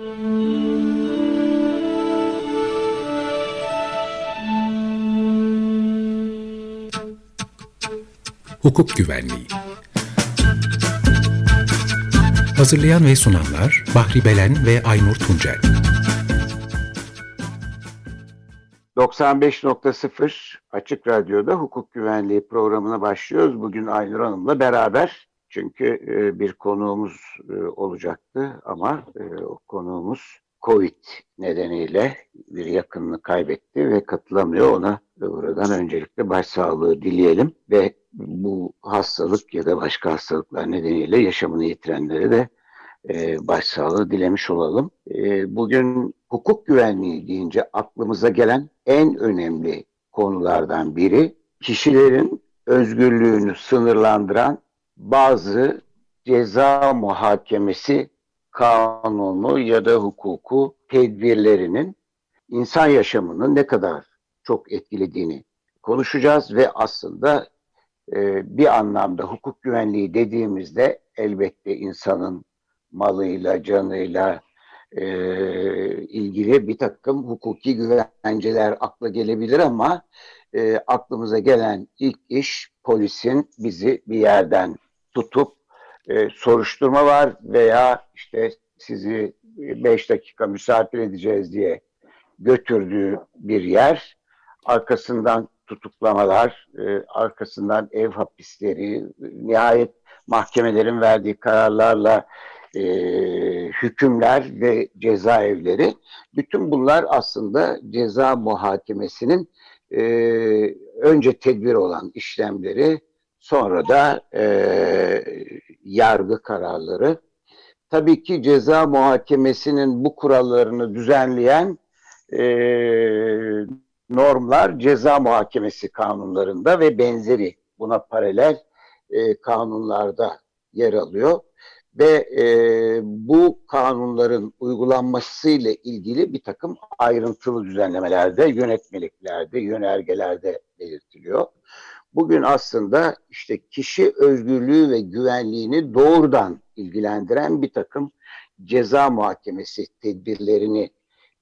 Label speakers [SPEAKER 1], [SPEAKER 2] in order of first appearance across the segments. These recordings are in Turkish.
[SPEAKER 1] Hukuk Güvenliği Hazırlayan ve sunanlar Bahri Belen ve Aynur Tuncel
[SPEAKER 2] 95.0 Açık Radyo'da hukuk güvenliği programına başlıyoruz. Bugün Aynur Hanım'la beraber çünkü e, bir konuğumuz e, olacaktı ama e, o konuğumuz Covid nedeniyle bir yakınını kaybetti ve katılamıyor. Ona buradan öncelikle başsağlığı dileyelim ve bu hastalık ya da başka hastalıklar nedeniyle yaşamını yitirenlere de başsağlığı dilemiş olalım. bugün hukuk güvenliği deyince aklımıza gelen en önemli konulardan biri kişilerin özgürlüğünü sınırlandıran bazı ceza muhakemesi kanunu ya da hukuku tedbirlerinin insan yaşamını ne kadar çok etkilediğini konuşacağız ve aslında e, bir anlamda hukuk güvenliği dediğimizde elbette insanın malıyla, canıyla e, ilgili bir takım hukuki güvenceler akla gelebilir ama e, aklımıza gelen ilk iş polisin bizi bir yerden tutup e, soruşturma var veya işte sizi beş dakika misafir edeceğiz diye götürdüğü bir yer. Arkasından tutuklamalar, e, arkasından ev hapisleri, nihayet mahkemelerin verdiği kararlarla e, hükümler ve cezaevleri. Bütün bunlar aslında ceza muhakemesinin e, önce tedbir olan işlemleri sonra da e, yargı kararları. Tabii ki ceza muhakemesinin bu kurallarını düzenleyen e, normlar ceza muhakemesi kanunlarında ve benzeri buna paralel e, kanunlarda yer alıyor ve e, bu kanunların uygulanmasıyla ilgili bir takım ayrıntılı düzenlemelerde, yönetmeliklerde, yönergelerde belirtiliyor. Bugün aslında işte kişi özgürlüğü ve güvenliğini doğrudan ilgilendiren bir takım ceza muhakemesi tedbirlerini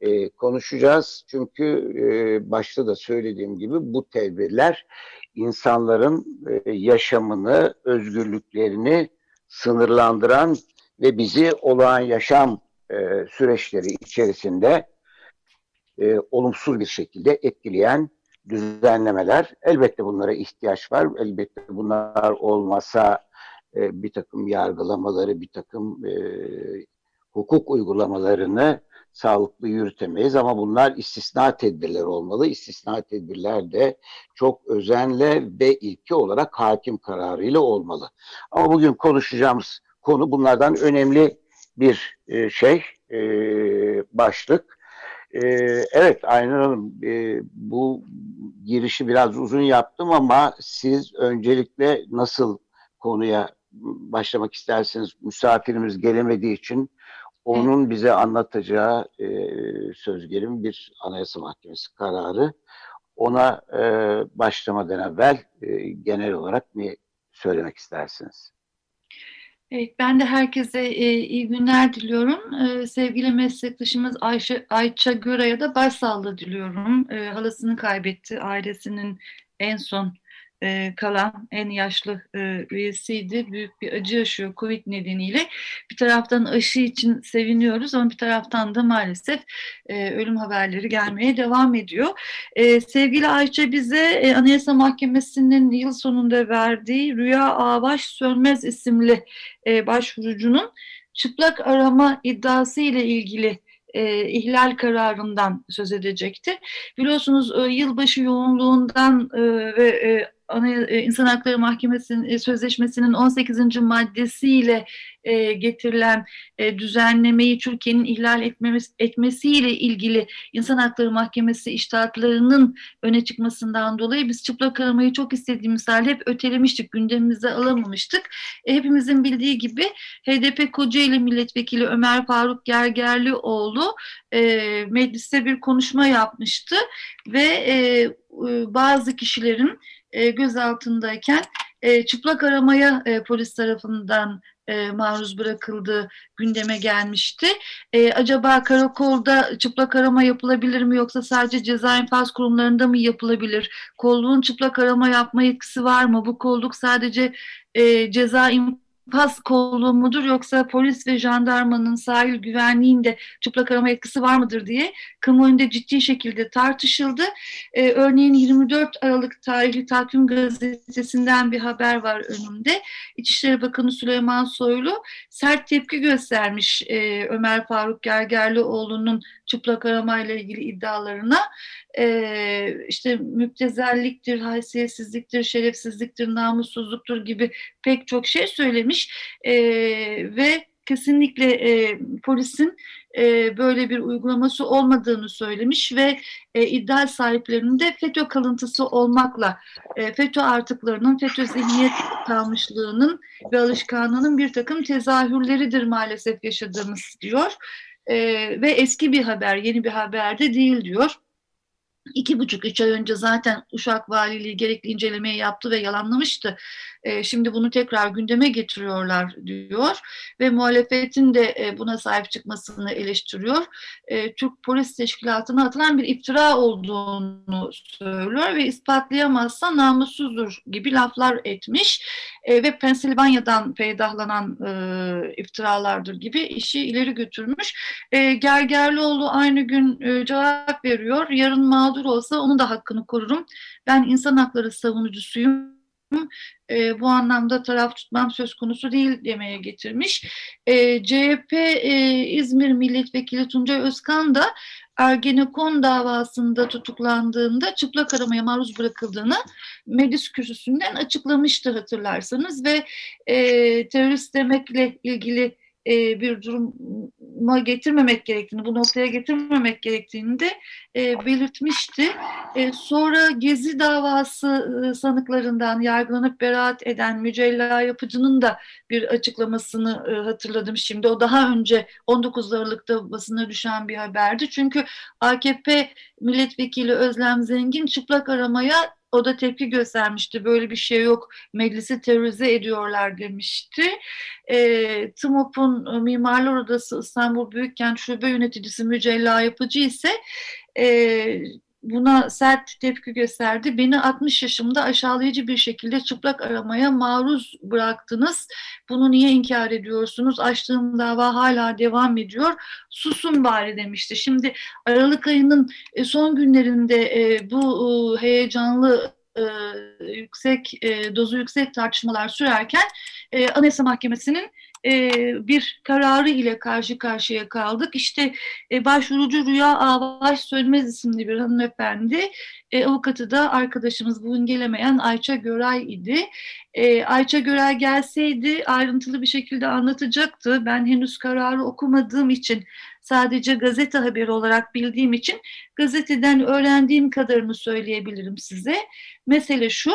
[SPEAKER 2] e, konuşacağız. Çünkü e, başta da söylediğim gibi bu tedbirler insanların e, yaşamını, özgürlüklerini sınırlandıran ve bizi olağan yaşam e, süreçleri içerisinde e, olumsuz bir şekilde etkileyen düzenlemeler. Elbette bunlara ihtiyaç var. Elbette bunlar olmasa e, bir takım yargılamaları, bir takım e, hukuk uygulamalarını sağlıklı yürütemeyiz ama bunlar istisna tedbirler olmalı. İstisna tedbirler de çok özenle ve ilki olarak hakim kararıyla olmalı. Ama bugün konuşacağımız konu bunlardan önemli bir e, şey, e, başlık. E, evet Aynur Hanım e, bu girişi biraz uzun yaptım ama siz öncelikle nasıl konuya başlamak isterseniz misafirimiz gelemediği için onun bize anlatacağı e, söz gelimi bir Anayasa Mahkemesi kararı. Ona e, başlamadan evvel e, genel olarak ne söylemek istersiniz?
[SPEAKER 3] Evet, ben de herkese e, iyi günler diliyorum. E, sevgili meslektaşımız Ayşe, Ayça Göra'ya da başsağlığı diliyorum. E, halasını kaybetti, ailesinin en son e, kalan en yaşlı e, üyesiydi. Büyük bir acı yaşıyor Covid nedeniyle. Bir taraftan aşı için seviniyoruz ama bir taraftan da maalesef e, ölüm haberleri gelmeye devam ediyor. E, sevgili Ayça bize e, Anayasa Mahkemesi'nin yıl sonunda verdiği Rüya Ağbaş Sönmez isimli e, başvurucunun çıplak arama iddiası ile ilgili e, ihlal kararından söz edecekti. Biliyorsunuz e, yılbaşı yoğunluğundan e, ve e, İnsan Hakları Mahkemesi'nin e, sözleşmesinin 18. maddesiyle e, getirilen e, düzenlemeyi Türkiye'nin ihlal etmesiyle ilgili İnsan Hakları Mahkemesi iştahatlarının öne çıkmasından dolayı biz çıplak aramayı çok istediğimiz halde hep ötelemiştik, gündemimize alamamıştık. E, hepimizin bildiği gibi HDP Kocaeli Milletvekili Ömer Faruk Gergerlioğlu e, mecliste bir konuşma yapmıştı ve e, bazı kişilerin e, gözaltındayken e, çıplak aramaya e, polis tarafından e, maruz bırakıldığı gündeme gelmişti. Acaba karakolda çıplak arama yapılabilir mi yoksa sadece ceza infaz kurumlarında mı yapılabilir? Kolluğun çıplak arama yapma yetkisi var mı? Bu kolluk sadece e, ceza infaz pas kolluğu mudur yoksa polis ve jandarmanın sahil güvenliğinde çıplak arama etkisi var mıdır diye kamuoyunda ciddi şekilde tartışıldı. Ee, örneğin 24 Aralık tarihli Takvim Gazetesi'nden bir haber var önümde. İçişleri Bakanı Süleyman Soylu sert tepki göstermiş e, Ömer Faruk Gergerlioğlu'nun çıplak aramayla ilgili iddialarına e, işte müptezelliktir, haysiyetsizliktir, şerefsizliktir, namussuzluktur gibi pek çok şey söylemiş ve kesinlikle polisin böyle bir uygulaması olmadığını söylemiş ve e, iddia sahiplerinin de FETÖ kalıntısı olmakla FETÖ artıklarının, FETÖ zihniyet kalmışlığının ve alışkanlığının bir takım tezahürleridir maalesef yaşadığımız diyor. E, ve eski bir haber, yeni bir haber de değil diyor iki buçuk üç ay önce zaten Uşak Valiliği gerekli incelemeyi yaptı ve yalanlamıştı. E, şimdi bunu tekrar gündeme getiriyorlar diyor ve muhalefetin de e, buna sahip çıkmasını eleştiriyor. E, Türk Polis Teşkilatı'na atılan bir iftira olduğunu söylüyor ve ispatlayamazsa namussuzdur gibi laflar etmiş e, ve Pensilvanya'dan peydahlanan e, iftiralardır gibi işi ileri götürmüş. E, Gergerlioğlu aynı gün e, cevap veriyor. Yarın mağdur olsa onun da hakkını korurum. Ben insan hakları savunucusuyum e, bu anlamda taraf tutmam söz konusu değil demeye getirmiş. E, CHP e, İzmir Milletvekili Tuncay Özkan da Ergenekon davasında tutuklandığında çıplak aramaya maruz bırakıldığını meclis kürsüsünden açıklamıştı hatırlarsanız ve e, terörist demekle ilgili e, bir duruma getirmemek gerektiğini, bu noktaya getirmemek gerektiğini de e, belirtmişti. E, sonra Gezi davası e, sanıklarından yargılanıp beraat eden Mücella Yapıcı'nın da bir açıklamasını e, hatırladım şimdi. O daha önce 19 Aralık'ta basına düşen bir haberdi. Çünkü AKP milletvekili Özlem Zengin çıplak aramaya o da tepki göstermişti. Böyle bir şey yok. Meclisi terörize ediyorlar demişti. E, TMOP'un Mimarlar Odası İstanbul Büyükkent Şube Yöneticisi Mücella Yapıcı ise e, buna sert tepki gösterdi. Beni 60 yaşımda aşağılayıcı bir şekilde çıplak aramaya maruz bıraktınız. Bunu niye inkar ediyorsunuz? Açtığım dava hala devam ediyor. Susun bari demişti. Şimdi Aralık ayının e, son günlerinde e, bu e, heyecanlı yüksek dozu yüksek tartışmalar sürerken Anayasa Mahkemesi'nin e, bir kararı ile karşı karşıya kaldık. İşte e, başvurucu Rüya Avaş Sönmez isimli bir hanımefendi, e, avukatı da arkadaşımız bugün gelemeyen Ayça Göray idi. E, Ayça Göray gelseydi ayrıntılı bir şekilde anlatacaktı. Ben henüz kararı okumadığım için sadece gazete haberi olarak bildiğim için gazeteden öğrendiğim kadarını söyleyebilirim size. Mesele şu,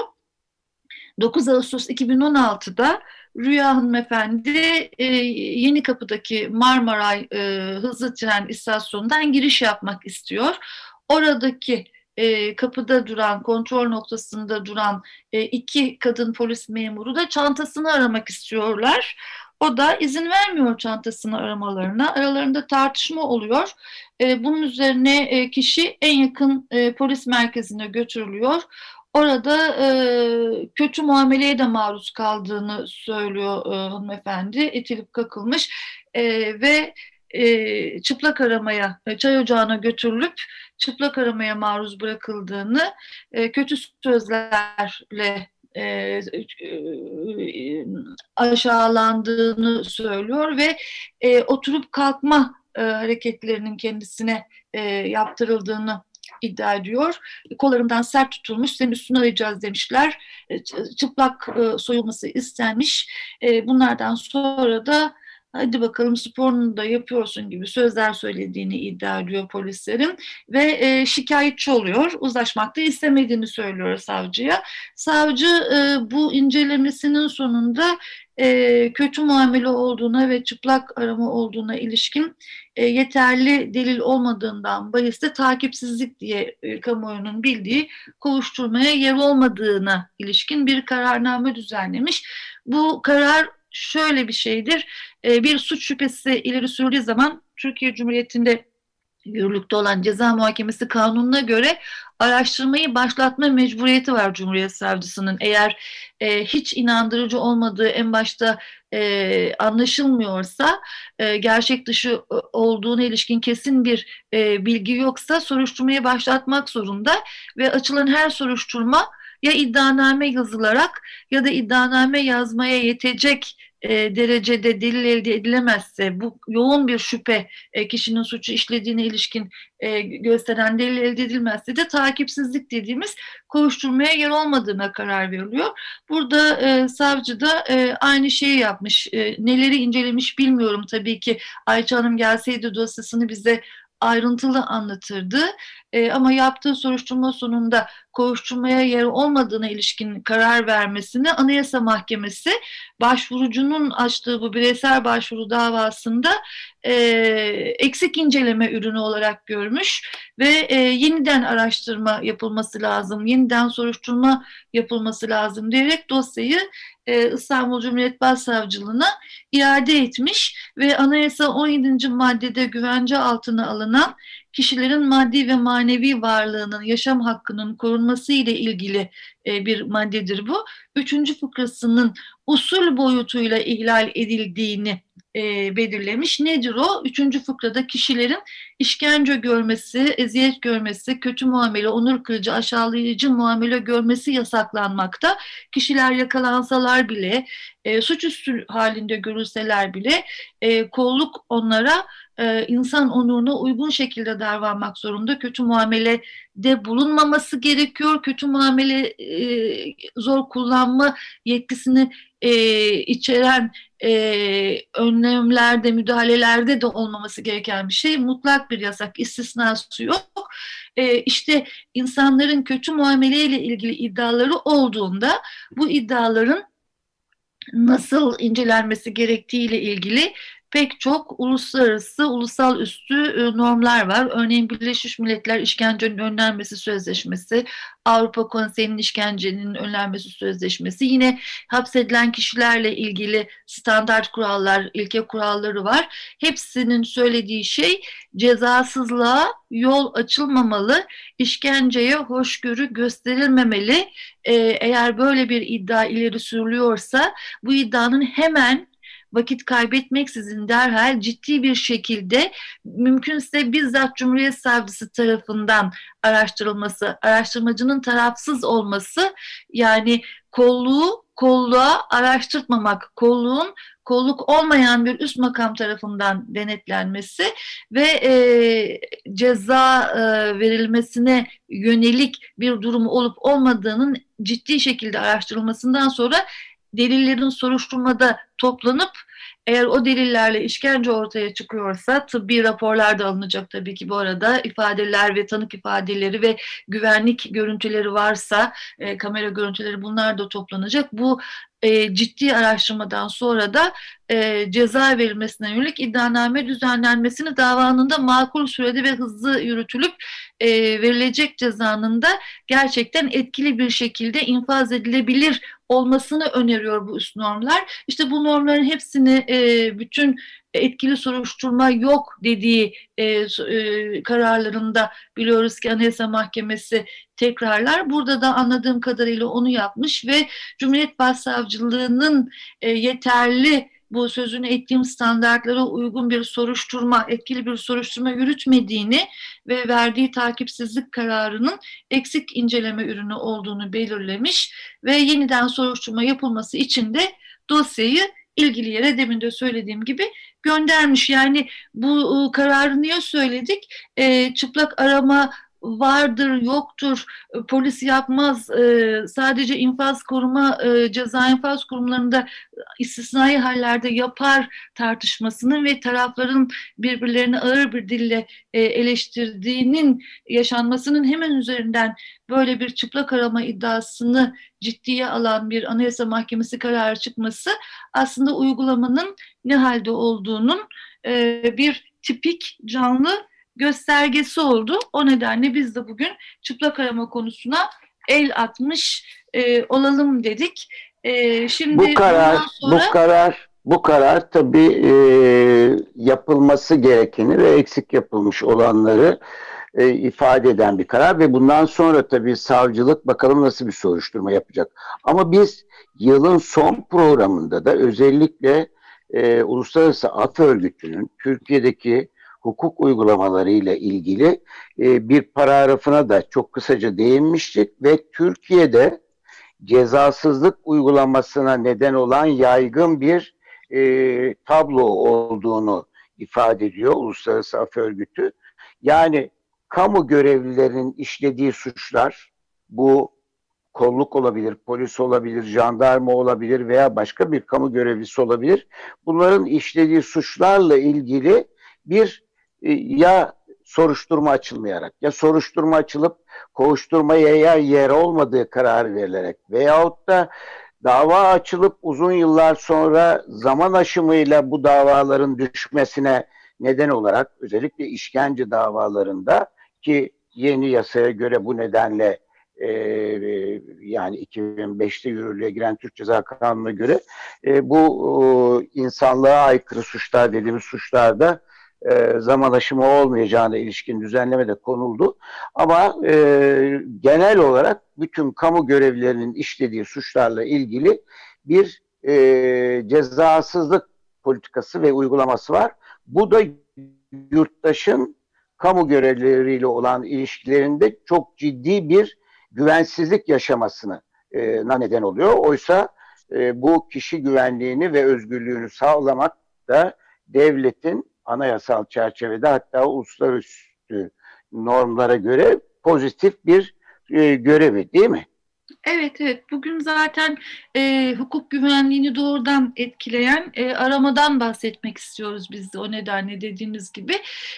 [SPEAKER 3] 9 Ağustos 2016'da Rüya hanımefendi e, Yeni Kapı'daki Marmaray e, hızlı tren istasyonundan giriş yapmak istiyor. Oradaki e, kapıda duran, kontrol noktasında duran e, iki kadın polis memuru da çantasını aramak istiyorlar. O da izin vermiyor çantasını aramalarına. Aralarında tartışma oluyor. E, bunun üzerine e, kişi en yakın e, polis merkezine götürülüyor. Orada e, kötü muameleye de maruz kaldığını söylüyor e, hanımefendi. Etilip kakılmış e, ve e, çıplak aramaya, çay ocağına götürülüp çıplak aramaya maruz bırakıldığını, e, kötü sözlerle e, aşağılandığını söylüyor ve e, oturup kalkma e, hareketlerinin kendisine e, yaptırıldığını iddia ediyor. Kollarından sert tutulmuş, senin üstünü arayacağız demişler. E, çıplak e, soyulması istenmiş. E, bunlardan sonra da hadi bakalım sporunu da yapıyorsun gibi sözler söylediğini iddia ediyor polislerin ve e, şikayetçi oluyor. Uzlaşmakta istemediğini söylüyor savcıya. Savcı e, bu incelemesinin sonunda e, kötü muamele olduğuna ve çıplak arama olduğuna ilişkin e, yeterli delil olmadığından bahiste takipsizlik diye e, kamuoyunun bildiği kovuşturmaya yer olmadığına ilişkin bir kararname düzenlemiş. Bu karar şöyle bir şeydir. E, bir suç şüphesi ileri sürüldüğü zaman Türkiye Cumhuriyeti'nde yürürlükte olan ceza muhakemesi kanununa göre araştırmayı başlatma mecburiyeti var Cumhuriyet Savcısının. Eğer e, hiç inandırıcı olmadığı en başta e, anlaşılmıyorsa, e, gerçek dışı e, olduğuna ilişkin kesin bir e, bilgi yoksa soruşturmayı başlatmak zorunda ve açılan her soruşturma ya iddianame yazılarak ya da iddianame yazmaya yetecek e, derecede delil elde edilemezse, bu yoğun bir şüphe e, kişinin suçu işlediğine ilişkin e, gösteren delil elde edilmezse de takipsizlik dediğimiz kovuşturmaya yer olmadığına karar veriliyor. Burada e, savcı da e, aynı şeyi yapmış. E, neleri incelemiş bilmiyorum tabii ki. Ayça Hanım gelseydi dosyasını bize ayrıntılı anlatırdı. E, ama yaptığı soruşturma sonunda kovuşturmaya yer olmadığına ilişkin karar vermesini Anayasa Mahkemesi başvurucunun açtığı bu bireysel başvuru davasında e, eksik inceleme ürünü olarak görmüş ve e, yeniden araştırma yapılması lazım, yeniden soruşturma yapılması lazım diyerek dosyayı e, İstanbul Cumhuriyet Başsavcılığına iade etmiş ve Anayasa 17. maddede güvence altına alınan kişilerin maddi ve manevi varlığının, yaşam hakkının korunması ile ilgili e, bir maddedir bu. Üçüncü fıkrasının usul boyutuyla ihlal edildiğini e, belirlemiş. Nedir o? Üçüncü fıkrada kişilerin işkence görmesi, eziyet görmesi, kötü muamele, onur kırıcı, aşağılayıcı muamele görmesi yasaklanmakta. Kişiler yakalansalar bile, e, suçüstü halinde görülseler bile kolluk onlara e, insan onuruna uygun şekilde davranmak zorunda. Kötü muamele de bulunmaması gerekiyor. Kötü muamele e, zor kullanma yetkisini e, içeren önlemlerde, müdahalelerde de olmaması gereken bir şey. Mutlak bir yasak, istisnası yok. E, işte insanların kötü muameleyle ilgili iddiaları olduğunda bu iddiaların nasıl incelenmesi gerektiğiyle ilgili pek çok uluslararası, ulusal üstü e, normlar var. Örneğin Birleşmiş Milletler İşkencenin Önlenmesi Sözleşmesi, Avrupa Konseyi'nin işkencenin önlenmesi sözleşmesi, yine hapsedilen kişilerle ilgili standart kurallar, ilke kuralları var. Hepsinin söylediği şey cezasızlığa yol açılmamalı, işkenceye hoşgörü gösterilmemeli. Ee, eğer böyle bir iddia ileri sürülüyorsa bu iddianın hemen vakit kaybetmeksizin derhal ciddi bir şekilde mümkünse bizzat Cumhuriyet Savcısı tarafından araştırılması, araştırmacının tarafsız olması yani kolluğu kolluğa araştırtmamak, kolluğun kolluk olmayan bir üst makam tarafından denetlenmesi ve e, ceza e, verilmesine yönelik bir durum olup olmadığının ciddi şekilde araştırılmasından sonra delillerin soruşturmada toplanıp eğer o delillerle işkence ortaya çıkıyorsa tıbbi raporlar da alınacak tabii ki bu arada ifadeler ve tanık ifadeleri ve güvenlik görüntüleri varsa e, kamera görüntüleri bunlar da toplanacak. Bu e, ciddi araştırmadan sonra da e, ceza verilmesine yönelik iddianame düzenlenmesini davanın da makul sürede ve hızlı yürütülüp e, verilecek cezanın da gerçekten etkili bir şekilde infaz edilebilir olmasını öneriyor bu üst normlar. İşte bu normların hepsini e, bütün etkili soruşturma yok dediği e, e, kararlarında biliyoruz ki Anayasa Mahkemesi tekrarlar. Burada da anladığım kadarıyla onu yapmış ve Cumhuriyet Başsavcılığı'nın e, yeterli bu sözünü ettiğim standartlara uygun bir soruşturma, etkili bir soruşturma yürütmediğini ve verdiği takipsizlik kararının eksik inceleme ürünü olduğunu belirlemiş ve yeniden soruşturma yapılması için de dosyayı ilgili yere demin de söylediğim gibi göndermiş. Yani bu kararı niye söyledik? E, çıplak arama vardır, yoktur, e, polis yapmaz, e, sadece infaz koruma, e, ceza infaz kurumlarında istisnai hallerde yapar tartışmasının ve tarafların birbirlerini ağır bir dille eleştirdiğinin yaşanmasının hemen üzerinden böyle bir çıplak arama iddiasını ciddiye alan bir anayasa mahkemesi kararı çıkması aslında uygulamanın ne halde olduğunun bir tipik canlı göstergesi oldu. O nedenle biz de bugün çıplak arama konusuna el atmış e, olalım dedik.
[SPEAKER 2] E, şimdi bu karar sonra... bu karar bu karar tabii e, yapılması gerekeni ve eksik yapılmış olanları e, ifade eden bir karar ve bundan sonra tabii savcılık bakalım nasıl bir soruşturma yapacak. Ama biz yılın son programında da özellikle e, Uluslararası Af Örgütü'nün Türkiye'deki hukuk uygulamaları ile ilgili e, bir paragrafına da çok kısaca değinmiştik ve Türkiye'de cezasızlık uygulamasına neden olan yaygın bir e, tablo olduğunu ifade ediyor Uluslararası Af Örgütü. Yani kamu görevlilerinin işlediği suçlar bu kolluk olabilir, polis olabilir, jandarma olabilir veya başka bir kamu görevlisi olabilir. Bunların işlediği suçlarla ilgili bir ya soruşturma açılmayarak ya soruşturma açılıp kovuşturmaya yer, yer olmadığı karar verilerek veyahut da dava açılıp uzun yıllar sonra zaman aşımıyla bu davaların düşmesine neden olarak özellikle işkence davalarında ki yeni yasaya göre bu nedenle e, yani 2005'te yürürlüğe giren Türk Ceza Kanunu'na göre e, bu e, insanlığa aykırı suçlar dediğimiz suçlarda e, zaman aşımı olmayacağına ilişkin düzenleme de konuldu. Ama e, genel olarak bütün kamu görevlilerinin işlediği suçlarla ilgili bir e, cezasızlık politikası ve uygulaması var. Bu da yurttaşın kamu görevlileriyle olan ilişkilerinde çok ciddi bir güvensizlik yaşamasına e, neden oluyor. Oysa e, bu kişi güvenliğini ve özgürlüğünü sağlamak da devletin anayasal çerçevede hatta uluslararası normlara göre pozitif bir e, görevi değil mi?
[SPEAKER 3] Evet evet bugün zaten e, hukuk güvenliğini doğrudan etkileyen e, aramadan bahsetmek istiyoruz biz de o nedenle dediğiniz gibi.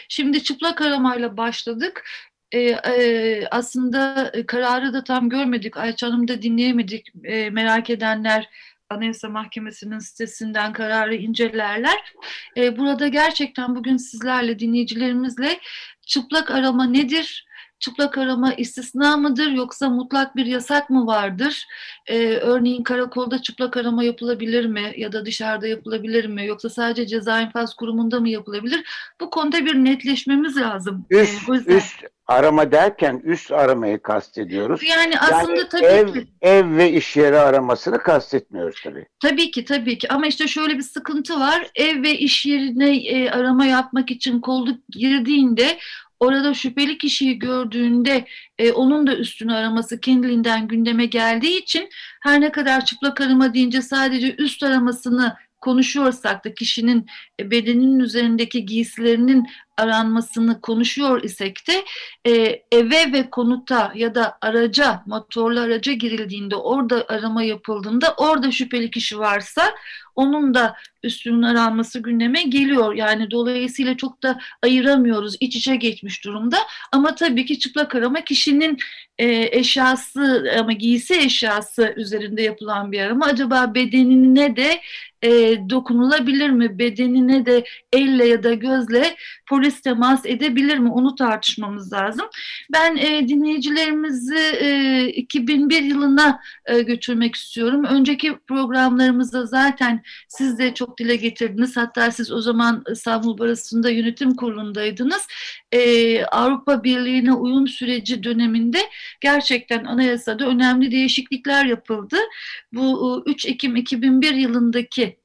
[SPEAKER 3] Şimdi çıplak aramayla başladık. E, e, aslında kararı da tam görmedik. Ayça Hanım'ı da dinleyemedik. E, merak edenler Anayasa Mahkemesi'nin sitesinden kararı incelerler. E, burada gerçekten bugün sizlerle, dinleyicilerimizle çıplak arama nedir? Çıplak arama istisna mıdır yoksa mutlak bir yasak mı vardır? Ee, örneğin karakolda çıplak arama yapılabilir mi ya da dışarıda yapılabilir mi yoksa sadece ceza infaz kurumunda mı yapılabilir? Bu konuda bir netleşmemiz lazım.
[SPEAKER 2] Üst, ee, üst arama derken üst aramayı kastediyoruz.
[SPEAKER 3] Yani aslında yani tabii
[SPEAKER 2] ev,
[SPEAKER 3] ki.
[SPEAKER 2] Ev ve iş yeri aramasını kastetmiyoruz tabii.
[SPEAKER 3] Tabii ki tabii ki ama işte şöyle bir sıkıntı var. Ev ve iş yerine e, arama yapmak için kolluk girdiğinde orada şüpheli kişiyi gördüğünde e, onun da üstünü araması kendiliğinden gündeme geldiği için her ne kadar çıplak arama deyince sadece üst aramasını konuşuyorsak da kişinin e, bedeninin üzerindeki giysilerinin aranmasını konuşuyor isek de e, eve ve konuta ya da araca, motorlu araca girildiğinde orada arama yapıldığında orada şüpheli kişi varsa onun da üstünün aranması gündeme geliyor. Yani dolayısıyla çok da ayıramıyoruz. İç içe geçmiş durumda. Ama tabii ki çıplak arama kişinin e, eşyası ama giysi eşyası üzerinde yapılan bir arama. Acaba bedenine de e, dokunulabilir mi? Bedenine de elle ya da gözle polis temas edebilir mi? Onu tartışmamız lazım. Ben e, dinleyicilerimizi e, 2001 yılına e, götürmek istiyorum. Önceki programlarımızda zaten siz de çok dile getirdiniz. Hatta siz o zaman İstanbul Barası'nda yönetim kurulundaydınız. Ee, Avrupa Birliği'ne uyum süreci döneminde gerçekten anayasada önemli değişiklikler yapıldı. Bu 3 Ekim 2001 yılındaki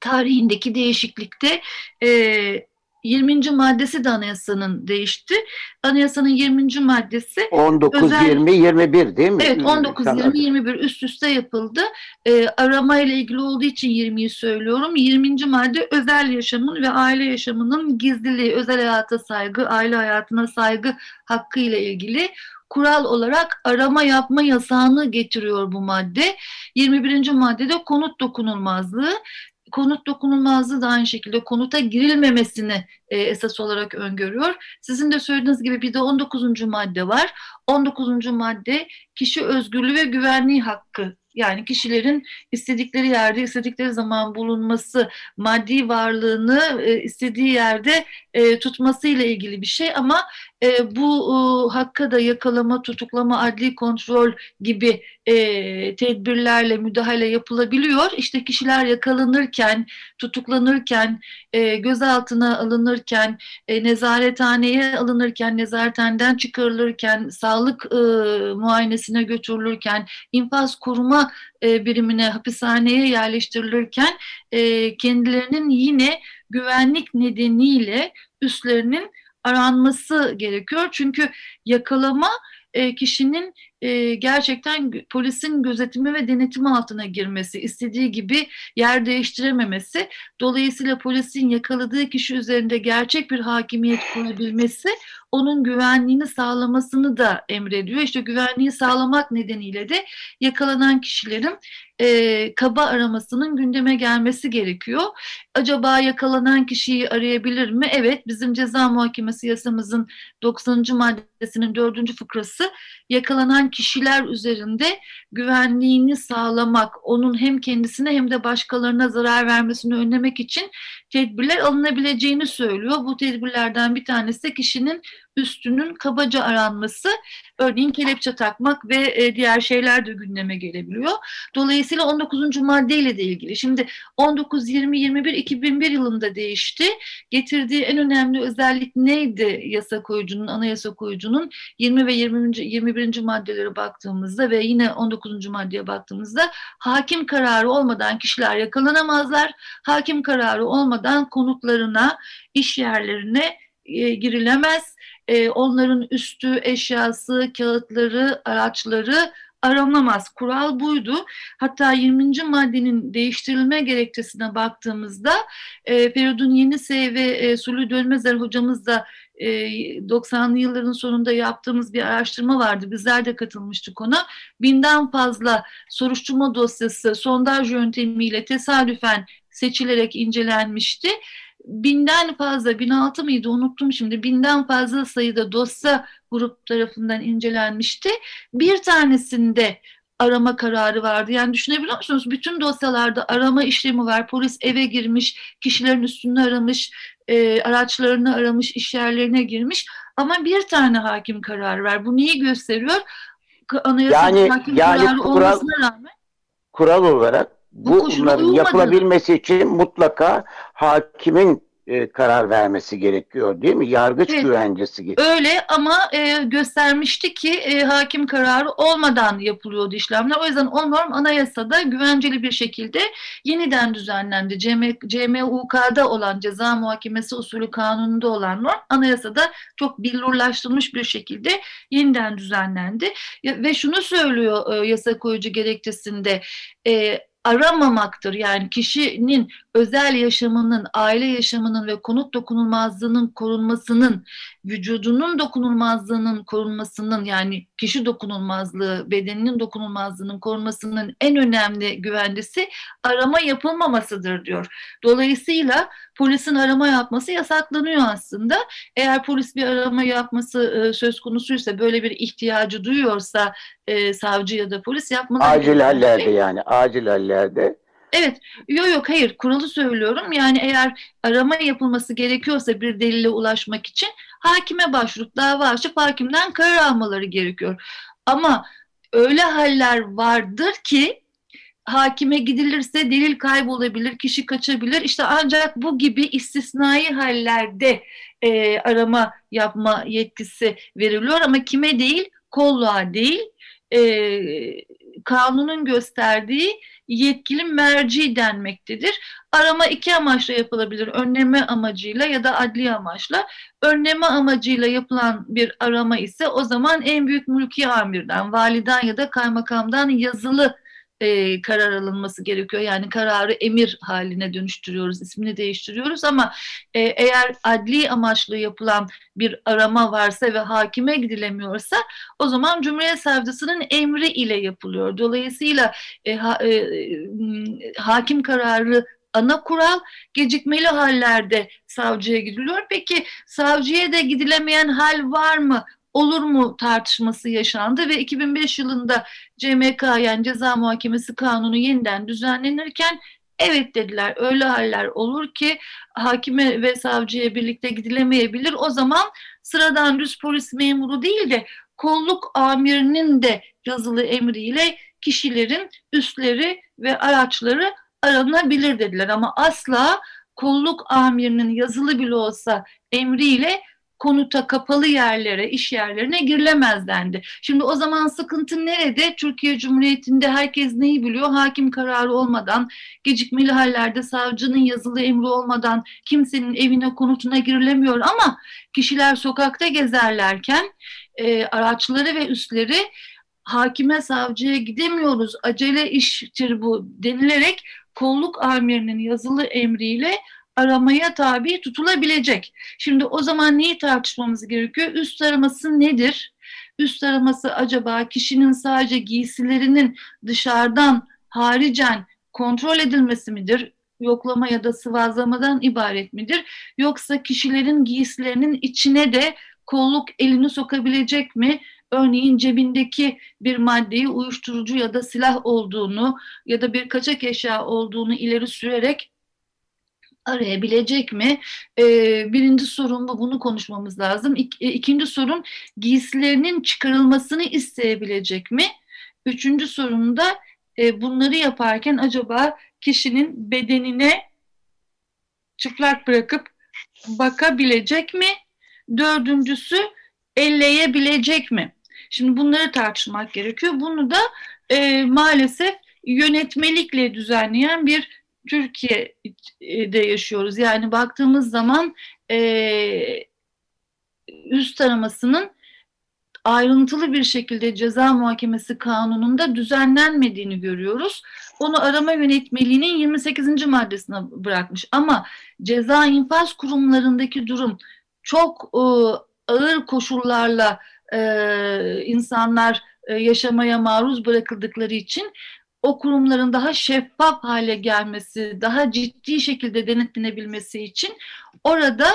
[SPEAKER 3] tarihindeki değişiklikte e, 20. maddesi de anayasanın değişti. Anayasanın 20. maddesi
[SPEAKER 2] 19 özel, 20 21 değil mi?
[SPEAKER 3] Evet 19 20 21 üst üste yapıldı. Ee, arama ile ilgili olduğu için 20'yi söylüyorum. 20. madde özel yaşamın ve aile yaşamının gizliliği, özel hayata saygı, aile hayatına saygı hakkı ile ilgili kural olarak arama yapma yasağını getiriyor bu madde. 21. maddede konut dokunulmazlığı konut dokunulmazlığı da aynı şekilde konuta girilmemesini e, esas olarak öngörüyor. Sizin de söylediğiniz gibi bir de 19. madde var. 19. madde kişi özgürlüğü ve güvenliği hakkı yani kişilerin istedikleri yerde, istedikleri zaman bulunması, maddi varlığını e, istediği yerde e, tutmasıyla ilgili bir şey ama e, bu e, hakka da yakalama, tutuklama, adli kontrol gibi e, tedbirlerle müdahale yapılabiliyor. İşte kişiler yakalanırken, tutuklanırken, e, gözaltına alınırken, e, nezarethaneye alınırken, nezarethaneden çıkarılırken, sağlık e, muayenesine götürülürken, infaz koruma e, birimine, hapishaneye yerleştirilirken e, kendilerinin yine güvenlik nedeniyle üstlerinin aranması gerekiyor. Çünkü yakalama e, kişinin e, gerçekten polisin gözetimi ve denetimi altına girmesi, istediği gibi yer değiştirememesi, dolayısıyla polisin yakaladığı kişi üzerinde gerçek bir hakimiyet kurabilmesi onun güvenliğini sağlamasını da emrediyor. İşte güvenliği sağlamak nedeniyle de yakalanan kişilerin e, kaba aramasının gündeme gelmesi gerekiyor. Acaba yakalanan kişiyi arayabilir mi? Evet, bizim ceza muhakemesi yasamızın 90. maddesinin 4. fıkrası yakalanan kişiler üzerinde güvenliğini sağlamak, onun hem kendisine hem de başkalarına zarar vermesini önlemek için tedbirler alınabileceğini söylüyor. Bu tedbirlerden bir tanesi kişinin üstünün kabaca aranması, örneğin kelepçe takmak ve e, diğer şeyler de gündeme gelebiliyor. Dolayısıyla 19. maddeyle de ilgili. Şimdi 19, 20, 21, 2001 yılında değişti. Getirdiği en önemli özellik neydi yasa koyucunun, anayasa koyucunun 20 ve 20. 21. maddelere baktığımızda ve yine 19. maddeye baktığımızda hakim kararı olmadan kişiler yakalanamazlar. Hakim kararı olmadan konutlarına, iş yerlerine e, girilemez. E, onların üstü, eşyası, kağıtları, araçları aranamaz. Kural buydu. Hatta 20. maddenin değiştirilme gerekçesine baktığımızda e, Feridun Yenisey ve e, Sulu Dönmezer hocamız da e, 90'lı yılların sonunda yaptığımız bir araştırma vardı. Bizler de katılmıştık ona. Binden fazla soruşturma dosyası sondaj yöntemiyle tesadüfen seçilerek incelenmişti binden fazla, bin altı mıydı unuttum şimdi, binden fazla sayıda dosya grup tarafından incelenmişti. Bir tanesinde arama kararı vardı. Yani düşünebiliyor musunuz? Bütün dosyalarda arama işlemi var. Polis eve girmiş, kişilerin üstünü aramış, e, araçlarını aramış, iş yerlerine girmiş. Ama bir tane hakim kararı var. Bu neyi gösteriyor?
[SPEAKER 2] Anayasa yani, hakim yani kararı kural, olmasına rağmen. Kural olarak bu bunların yapılabilmesi için mutlaka hakimin e, karar vermesi gerekiyor değil mi? Yargıç evet, güvencesi gibi.
[SPEAKER 3] Öyle ama e, göstermişti ki e, hakim kararı olmadan yapılıyordu işlemler. O yüzden o norm anayasada güvenceli bir şekilde yeniden düzenlendi. CM, CMUK'da olan ceza muhakemesi usulü kanununda olan norm anayasada çok billurlaştırılmış bir şekilde yeniden düzenlendi. Ve şunu söylüyor e, yasa koyucu gerekçesinde e, aramamaktır. Yani kişinin özel yaşamının, aile yaşamının ve konut dokunulmazlığının korunmasının, vücudunun dokunulmazlığının korunmasının yani kişi dokunulmazlığı, bedeninin dokunulmazlığının korunmasının en önemli güvencesi arama yapılmamasıdır diyor. Dolayısıyla polisin arama yapması yasaklanıyor aslında. Eğer polis bir arama yapması e, söz konusuysa, böyle bir ihtiyacı duyuyorsa e, savcı ya da polis yapmaları
[SPEAKER 2] Acil hallerde yani, acil hallerde
[SPEAKER 3] Evet, yok yok hayır kuralı söylüyorum. Yani eğer arama yapılması gerekiyorsa bir delile ulaşmak için hakime başvurup dava açıp hakimden karar almaları gerekiyor. Ama öyle haller vardır ki hakime gidilirse delil kaybolabilir, kişi kaçabilir. İşte ancak bu gibi istisnai hallerde e, arama yapma yetkisi veriliyor ama kime değil, kolluğa değil, e, kanunun gösterdiği yetkili merci denmektedir. Arama iki amaçla yapılabilir. Önleme amacıyla ya da adli amaçla. Önleme amacıyla yapılan bir arama ise o zaman en büyük mülki amirden, validen ya da kaymakamdan yazılı e, karar alınması gerekiyor. Yani kararı emir haline dönüştürüyoruz, ismini değiştiriyoruz ama e, eğer adli amaçlı yapılan bir arama varsa ve hakime gidilemiyorsa o zaman Cumhuriyet Savcısının emri ile yapılıyor. Dolayısıyla e, ha, e, hakim kararı ana kural gecikmeli hallerde savcıya gidiliyor. Peki savcıya da gidilemeyen hal var mı? Olur mu tartışması yaşandı ve 2005 yılında CMK yani Ceza Muhakemesi Kanunu yeniden düzenlenirken Evet dediler öyle haller olur ki hakime ve savcıya birlikte gidilemeyebilir. O zaman sıradan düz polis memuru değil de kolluk amirinin de yazılı emriyle kişilerin üstleri ve araçları aranabilir dediler. Ama asla kolluk amirinin yazılı bile olsa emriyle konuta kapalı yerlere, iş yerlerine girilemez dendi. Şimdi o zaman sıkıntı nerede? Türkiye Cumhuriyeti'nde herkes neyi biliyor? Hakim kararı olmadan, gecikmeli hallerde savcının yazılı emri olmadan kimsenin evine, konutuna girilemiyor ama kişiler sokakta gezerlerken e, araçları ve üstleri hakime, savcıya gidemiyoruz, acele iştir bu denilerek kolluk amirinin yazılı emriyle aramaya tabi tutulabilecek. Şimdi o zaman neyi tartışmamız gerekiyor? Üst araması nedir? Üst araması acaba kişinin sadece giysilerinin dışarıdan haricen kontrol edilmesi midir? Yoklama ya da sıvazlamadan ibaret midir? Yoksa kişilerin giysilerinin içine de kolluk elini sokabilecek mi? Örneğin cebindeki bir maddeyi uyuşturucu ya da silah olduğunu ya da bir kaçak eşya olduğunu ileri sürerek arayabilecek mi? Ee, birinci sorun bu, bunu konuşmamız lazım. İk, e, ikinci sorun giysilerinin çıkarılmasını isteyebilecek mi? Üçüncü sorun da e, bunları yaparken acaba kişinin bedenine çıplak bırakıp bakabilecek mi? Dördüncüsü elleyebilecek mi? Şimdi bunları tartışmak gerekiyor. Bunu da e, maalesef yönetmelikle düzenleyen bir Türkiye'de yaşıyoruz. Yani baktığımız zaman e, üst aramasının ayrıntılı bir şekilde ceza muhakemesi kanununda düzenlenmediğini görüyoruz. Onu arama yönetmeliğinin 28. maddesine bırakmış. Ama ceza infaz kurumlarındaki durum çok e, ağır koşullarla e, insanlar e, yaşamaya maruz bırakıldıkları için o kurumların daha şeffaf hale gelmesi, daha ciddi şekilde denetlenebilmesi için orada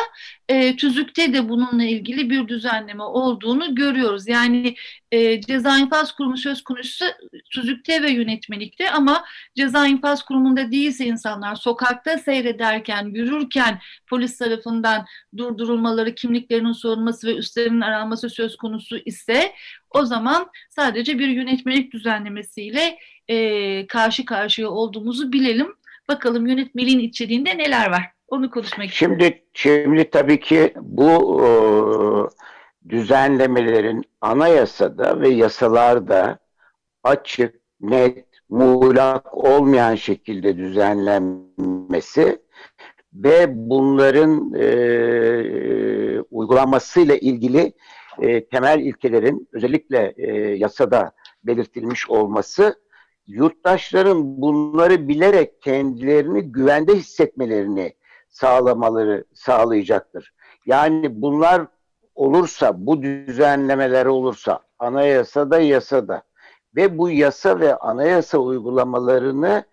[SPEAKER 3] e, tüzükte de bununla ilgili bir düzenleme olduğunu görüyoruz. Yani e, ceza infaz kurumu söz konusu tüzükte ve yönetmelikte ama ceza infaz kurumunda değilse insanlar sokakta seyrederken, yürürken polis tarafından durdurulmaları, kimliklerinin sorulması ve üstlerinin aranması söz konusu ise o zaman sadece bir yönetmelik düzenlemesiyle e, karşı karşıya olduğumuzu bilelim. Bakalım yönetmeliğin içeriğinde neler var? Onu konuşmak
[SPEAKER 2] şimdi, istiyorum. Şimdi tabii ki bu e, düzenlemelerin anayasada ve yasalarda açık, net, muğlak olmayan şekilde düzenlenmesi ve bunların e, uygulanmasıyla ilgili e, temel ilkelerin özellikle e, yasada belirtilmiş olması yurttaşların bunları bilerek kendilerini güvende hissetmelerini sağlamaları sağlayacaktır. Yani bunlar olursa, bu düzenlemeler olursa anayasada yasada ve bu yasa ve anayasa uygulamalarını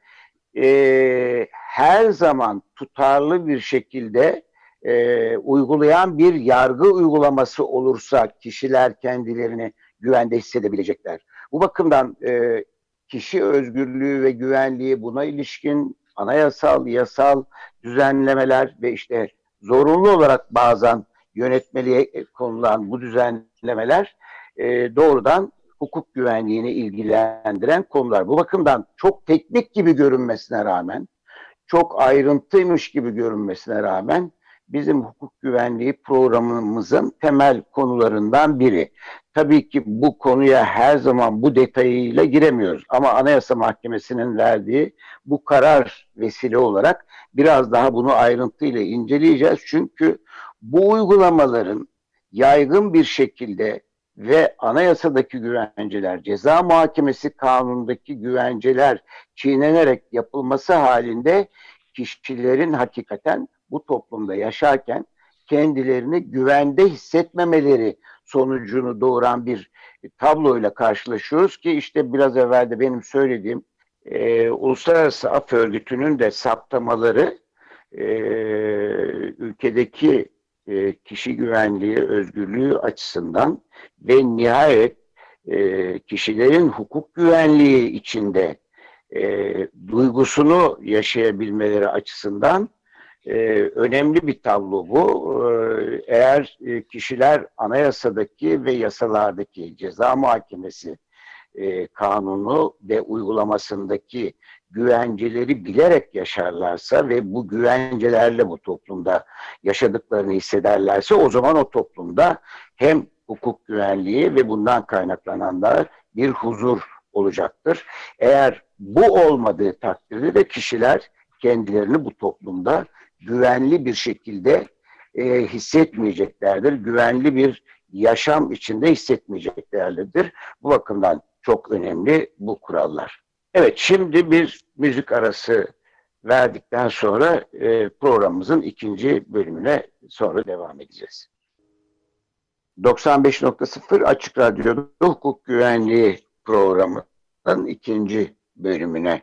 [SPEAKER 2] e, her zaman tutarlı bir şekilde e, uygulayan bir yargı uygulaması olursa kişiler kendilerini güvende hissedebilecekler. Bu bakımdan e, kişi özgürlüğü ve güvenliği buna ilişkin anayasal, yasal düzenlemeler ve işte zorunlu olarak bazen yönetmeliğe konulan bu düzenlemeler e, doğrudan hukuk güvenliğini ilgilendiren konular. Bu bakımdan çok teknik gibi görünmesine rağmen, çok ayrıntıymış gibi görünmesine rağmen bizim hukuk güvenliği programımızın temel konularından biri. Tabii ki bu konuya her zaman bu detayıyla giremiyoruz ama Anayasa Mahkemesi'nin verdiği bu karar vesile olarak biraz daha bunu ayrıntıyla inceleyeceğiz. Çünkü bu uygulamaların yaygın bir şekilde ve anayasadaki güvenceler, ceza muhakemesi kanunundaki güvenceler çiğnenerek yapılması halinde kişilerin hakikaten bu toplumda yaşarken kendilerini güvende hissetmemeleri sonucunu doğuran bir tabloyla karşılaşıyoruz ki işte biraz evvel de benim söylediğim e, Uluslararası Af Örgütü'nün de saptamaları e, ülkedeki e, kişi güvenliği, özgürlüğü açısından ve nihayet e, kişilerin hukuk güvenliği içinde e, duygusunu yaşayabilmeleri açısından e, önemli bir tablo bu. E, eğer e, kişiler anayasadaki ve yasalardaki ceza muhakemesi e, kanunu ve uygulamasındaki güvenceleri bilerek yaşarlarsa ve bu güvencelerle bu toplumda yaşadıklarını hissederlerse o zaman o toplumda hem hukuk güvenliği ve bundan kaynaklananlar bir huzur olacaktır. Eğer bu olmadığı takdirde de kişiler kendilerini bu toplumda güvenli bir şekilde e, hissetmeyeceklerdir. Güvenli bir yaşam içinde hissetmeyeceklerdir. Bu bakımdan çok önemli bu kurallar. Evet şimdi bir müzik arası verdikten sonra e, programımızın ikinci bölümüne sonra devam edeceğiz. 95.0 Açık Radyo'da hukuk güvenliği programının ikinci bölümüne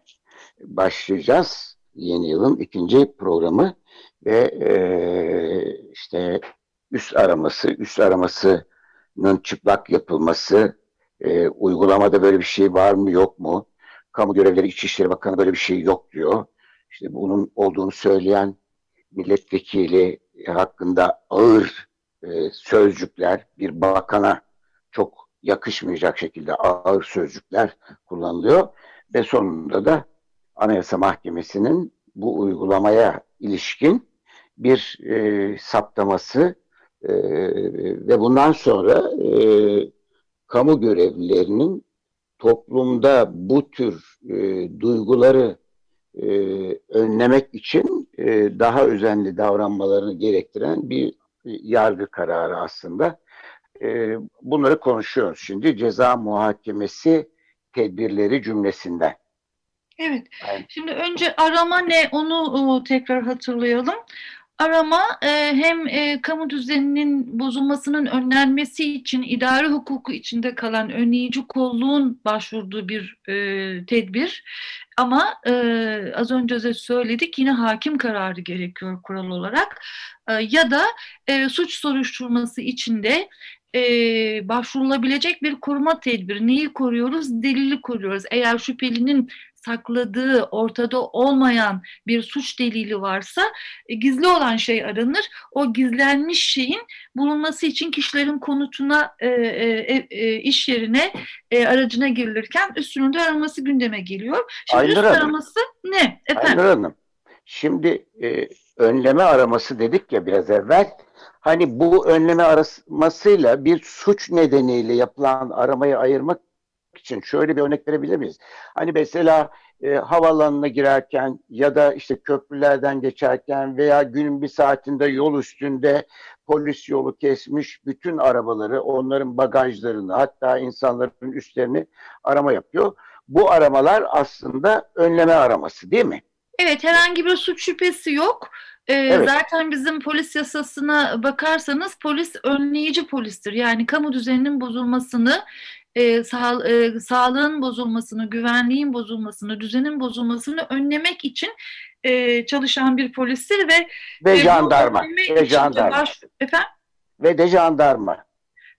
[SPEAKER 2] başlayacağız. Yeni yılın ikinci programı ve e, işte üst araması, üst aramasının çıplak yapılması, e, uygulamada böyle bir şey var mı yok mu? Kamu görevleri İçişleri Bakanı böyle bir şey yok diyor. İşte bunun olduğunu söyleyen milletvekili hakkında ağır e, sözcükler bir bakana çok yakışmayacak şekilde ağır sözcükler kullanılıyor ve sonunda da Anayasa Mahkemesi'nin bu uygulamaya ilişkin bir e, saptaması e, ve bundan sonra e, kamu görevlilerinin toplumda bu tür e, duyguları e, önlemek için e, daha özenli davranmalarını gerektiren bir yargı kararı aslında. E, bunları konuşuyoruz şimdi ceza muhakemesi tedbirleri cümlesinden.
[SPEAKER 3] Evet. Yani. Şimdi önce arama ne onu tekrar hatırlayalım. Arama e, hem e, kamu düzeninin bozulmasının önlenmesi için idari hukuku içinde kalan önleyici kolluğun başvurduğu bir e, tedbir. Ama e, az önce de söyledik yine hakim kararı gerekiyor kural olarak. E, ya da e, suç soruşturması içinde e, başvurulabilecek bir koruma tedbiri. Neyi koruyoruz? Delili koruyoruz. Eğer şüphelinin sakladığı ortada olmayan bir suç delili varsa e, gizli olan şey aranır. O gizlenmiş şeyin bulunması için kişilerin konutuna, e, e, e, iş yerine, e, aracına girilirken üstünün de araması gündeme geliyor. Şimdi
[SPEAKER 2] Aynur
[SPEAKER 3] üst
[SPEAKER 2] Hanım.
[SPEAKER 3] araması ne? Efendim?
[SPEAKER 2] Aynur Hanım, şimdi e, önleme araması dedik ya biraz evvel. Hani bu önleme aramasıyla bir suç nedeniyle yapılan aramayı ayırmak için şöyle bir örnek verebilir miyiz? Hani mesela e, havaalanına girerken ya da işte köprülerden geçerken veya günün bir saatinde yol üstünde polis yolu kesmiş bütün arabaları, onların bagajlarını hatta insanların üstlerini arama yapıyor. Bu aramalar aslında önleme araması değil mi?
[SPEAKER 3] Evet herhangi bir suç şüphesi yok. Ee,
[SPEAKER 2] Evet.
[SPEAKER 3] Zaten bizim polis yasasına bakarsanız polis önleyici polistir. Yani kamu düzeninin bozulmasını, e, sağ- e, sağlığın bozulmasını, güvenliğin bozulmasını, düzenin bozulmasını önlemek için e, çalışan bir polistir ve
[SPEAKER 2] Ve
[SPEAKER 3] e,
[SPEAKER 2] jandarma. Ve jandarma.
[SPEAKER 3] baş- efendim?
[SPEAKER 2] Ve de jandarma.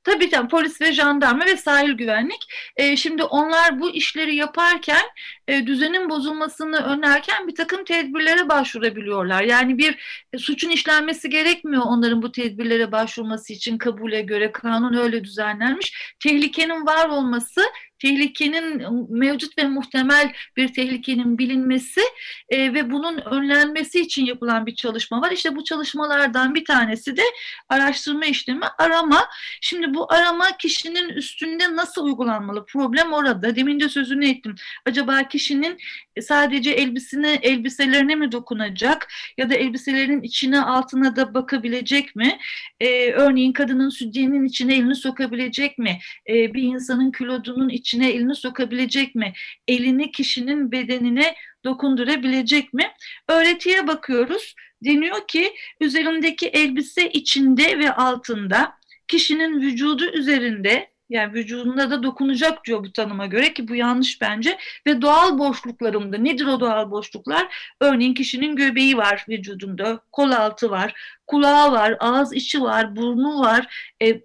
[SPEAKER 3] Tabii tabii polis ve jandarma ve sahil güvenlik. E, şimdi onlar bu işleri yaparken e, düzenin bozulmasını önlerken bir takım tedbirlere başvurabiliyorlar. Yani bir e, suçun işlenmesi gerekmiyor onların bu tedbirlere başvurması için kabule göre kanun öyle düzenlenmiş. Tehlikenin var olması tehlikenin mevcut ve muhtemel bir tehlikenin bilinmesi e, ve bunun önlenmesi için yapılan bir çalışma var. İşte bu çalışmalardan bir tanesi de araştırma işlemi arama. Şimdi bu arama kişinin üstünde nasıl uygulanmalı? Problem orada. Demin de sözünü ettim. Acaba kişinin sadece elbisine, elbiselerine mi dokunacak ya da elbiselerinin içine altına da bakabilecek mi? Ee, örneğin kadının sütyeninin içine elini sokabilecek mi? Ee, bir insanın külodunun içine elini sokabilecek mi? Elini kişinin bedenine dokundurabilecek mi? Öğretiye bakıyoruz. Deniyor ki üzerindeki elbise içinde ve altında kişinin vücudu üzerinde yani vücudunda da dokunacak diyor bu tanıma göre ki bu yanlış bence ve doğal boşluklarımda nedir o doğal boşluklar? Örneğin kişinin göbeği var vücudunda, kol altı var, kulağı var, ağız içi var, burnu var, e,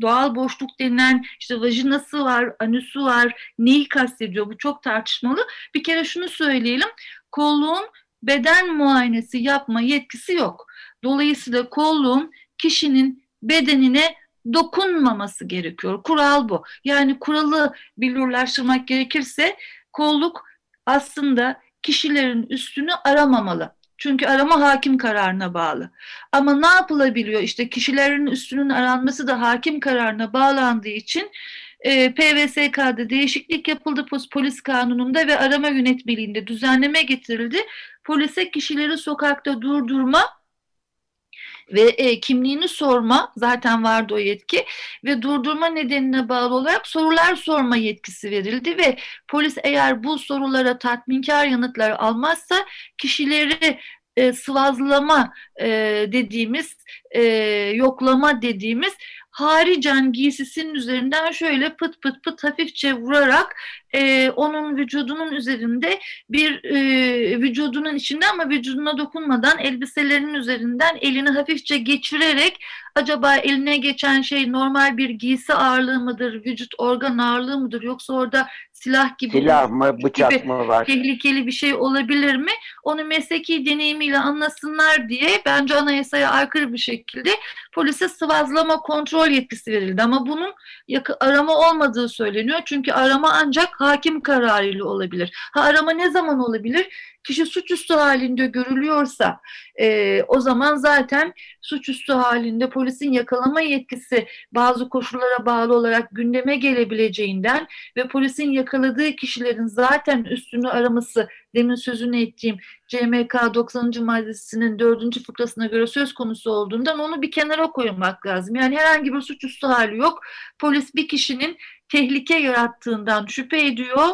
[SPEAKER 3] doğal boşluk denilen işte vajinası var, anüsü var. Neyi kastediyor? Bu çok tartışmalı. Bir kere şunu söyleyelim. Kolluğun beden muayenesi yapma yetkisi yok. Dolayısıyla kolluğun kişinin bedenine dokunmaması gerekiyor. Kural bu. Yani kuralı bilirlaştırmak gerekirse kolluk aslında kişilerin üstünü aramamalı. Çünkü arama hakim kararına bağlı. Ama ne yapılabiliyor? İşte kişilerin üstünün aranması da hakim kararına bağlandığı için e, PVSK'da değişiklik yapıldı polis kanununda ve arama yönetmeliğinde düzenleme getirildi. Polise kişileri sokakta durdurma ve e, kimliğini sorma zaten vardı o yetki. Ve durdurma nedenine bağlı olarak sorular sorma yetkisi verildi. Ve polis eğer bu sorulara tatminkar yanıtlar almazsa kişileri e, sıvazlama e, dediğimiz, e, yoklama dediğimiz haricen giysisinin üzerinden şöyle pıt pıt pıt hafifçe vurarak e, onun vücudunun üzerinde bir e, vücudunun içinde ama vücuduna dokunmadan elbiselerinin üzerinden elini hafifçe geçirerek acaba eline geçen şey normal bir giysi ağırlığı mıdır, vücut organ ağırlığı mıdır yoksa orada silah gibi
[SPEAKER 2] silah mı, bıçak
[SPEAKER 3] gibi
[SPEAKER 2] mı var?
[SPEAKER 3] Tehlikeli bir şey olabilir mi? Onu mesleki deneyimiyle anlasınlar diye bence anayasaya aykırı bir şekilde polise sıvazlama kontrol yetkisi verildi. Ama bunun arama olmadığı söyleniyor. Çünkü arama ancak hakim kararıyla olabilir. Ha arama ne zaman olabilir? Kişi suçüstü halinde görülüyorsa e, o zaman zaten suçüstü halinde polisin yakalama yetkisi bazı koşullara bağlı olarak gündeme gelebileceğinden ve polisin yakaladığı kişilerin zaten üstünü araması demin sözünü ettiğim CMK 90. maddesinin 4. fıkrasına göre söz konusu olduğundan onu bir kenara koymak lazım. Yani herhangi bir suçüstü hali yok. Polis bir kişinin tehlike yarattığından şüphe ediyor.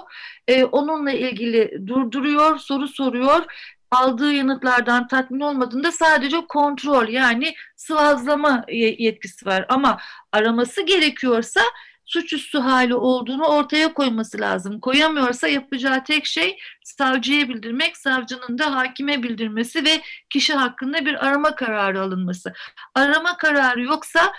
[SPEAKER 3] E, onunla ilgili durduruyor, soru soruyor. Aldığı yanıtlardan tatmin olmadığında sadece kontrol yani sıvazlama yetkisi var. Ama araması gerekiyorsa suçüstü hali olduğunu ortaya koyması lazım. Koyamıyorsa yapacağı tek şey savcıya bildirmek, savcının da hakime bildirmesi ve kişi hakkında bir arama kararı alınması. Arama kararı yoksa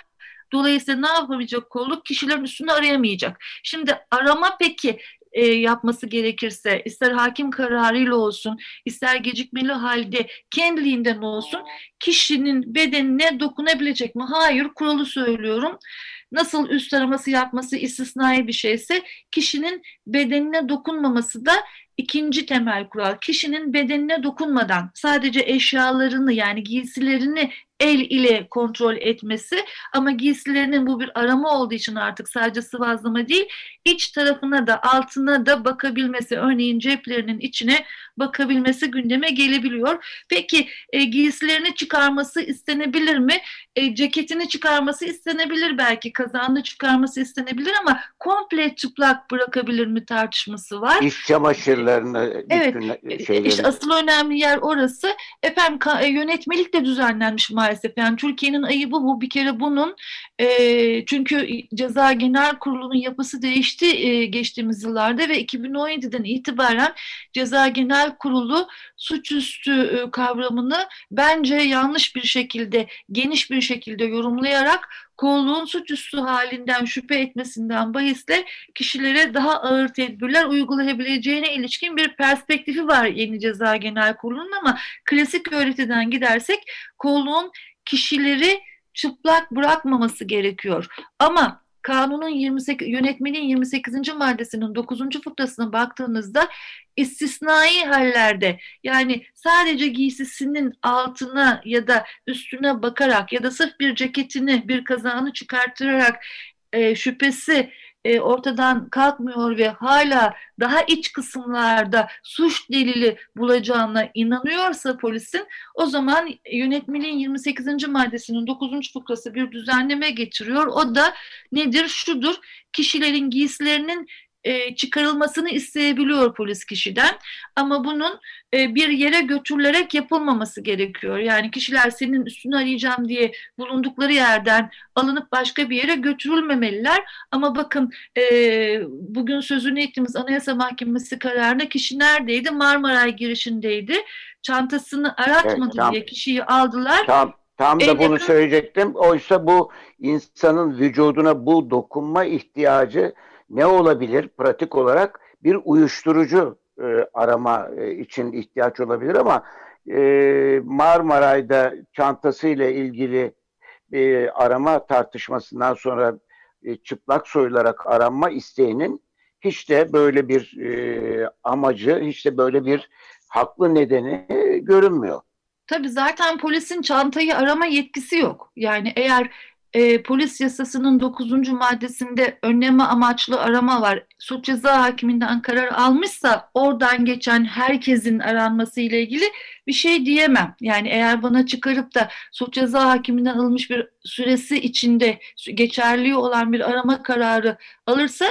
[SPEAKER 3] Dolayısıyla ne yapamayacak kolluk? Kişilerin üstünü arayamayacak. Şimdi arama peki e, yapması gerekirse ister hakim kararıyla olsun ister gecikmeli halde kendiliğinden olsun kişinin bedenine dokunabilecek mi? Hayır kuralı söylüyorum. Nasıl üst araması yapması istisnai bir şeyse kişinin bedenine dokunmaması da ikinci temel kural. Kişinin bedenine dokunmadan sadece eşyalarını yani giysilerini el ile kontrol etmesi ama giysilerinin bu bir arama olduğu için artık sadece sıvazlama değil iç tarafına da altına da bakabilmesi örneğin ceplerinin içine bakabilmesi gündeme gelebiliyor. Peki e, giysilerini çıkarması istenebilir mi? E, ceketini çıkarması istenebilir belki kazağını çıkarması istenebilir ama komple çıplak bırakabilir mi tartışması var.
[SPEAKER 2] İş çamaşırlarını
[SPEAKER 3] evet, e, şeyleri. işte asıl önemli yer orası. Efendim e, yönetmelik de düzenlenmiş maalesef. Yani Türkiye'nin ayıbı bu. Bir kere bunun e, çünkü Ceza Genel Kurulu'nun yapısı değişti e, geçtiğimiz yıllarda ve 2017'den itibaren Ceza Genel Kurulu suçüstü e, kavramını bence yanlış bir şekilde, geniş bir şekilde yorumlayarak kolluğun suçüstü halinden şüphe etmesinden bahisle kişilere daha ağır tedbirler uygulayabileceğine ilişkin bir perspektifi var yeni ceza genel kurulunun ama klasik öğretiden gidersek kolluğun kişileri çıplak bırakmaması gerekiyor. Ama kanunun 28 yönetmenin 28. maddesinin 9. fıkrasına baktığınızda istisnai hallerde yani sadece giysisinin altına ya da üstüne bakarak ya da sırf bir ceketini bir kazağını çıkartırarak e, şüphesi e, ortadan kalkmıyor ve hala daha iç kısımlarda suç delili bulacağına inanıyorsa polisin o zaman yönetmeliğin 28. maddesinin 9. fıkrası bir düzenleme getiriyor. O da nedir? Şudur. Kişilerin giysilerinin e, çıkarılmasını isteyebiliyor polis kişiden ama bunun e, bir yere götürülerek yapılmaması gerekiyor. Yani kişiler senin üstünü arayacağım diye bulundukları yerden alınıp başka bir yere götürülmemeliler. Ama bakın e, bugün sözünü ettiğimiz Anayasa Mahkemesi kararında kişi neredeydi? Marmaray girişindeydi. Çantasını aratmadı evet, tam, diye kişiyi aldılar.
[SPEAKER 2] Tam Tam da bunu söyleyecektim. Oysa bu insanın vücuduna bu dokunma ihtiyacı ne olabilir pratik olarak? Bir uyuşturucu e, arama e, için ihtiyaç olabilir ama e, Marmaray'da çantasıyla ilgili e, arama tartışmasından sonra e, çıplak soyularak aranma isteğinin hiç de böyle bir e, amacı, hiç de böyle bir haklı nedeni görünmüyor.
[SPEAKER 3] Tabii zaten polisin çantayı arama yetkisi yok. Yani eğer e, polis yasasının 9. maddesinde önleme amaçlı arama var. Suç ceza hakiminden karar almışsa oradan geçen herkesin aranması ile ilgili bir şey diyemem. Yani eğer bana çıkarıp da suç ceza hakiminden alınmış bir süresi içinde geçerli olan bir arama kararı alırsa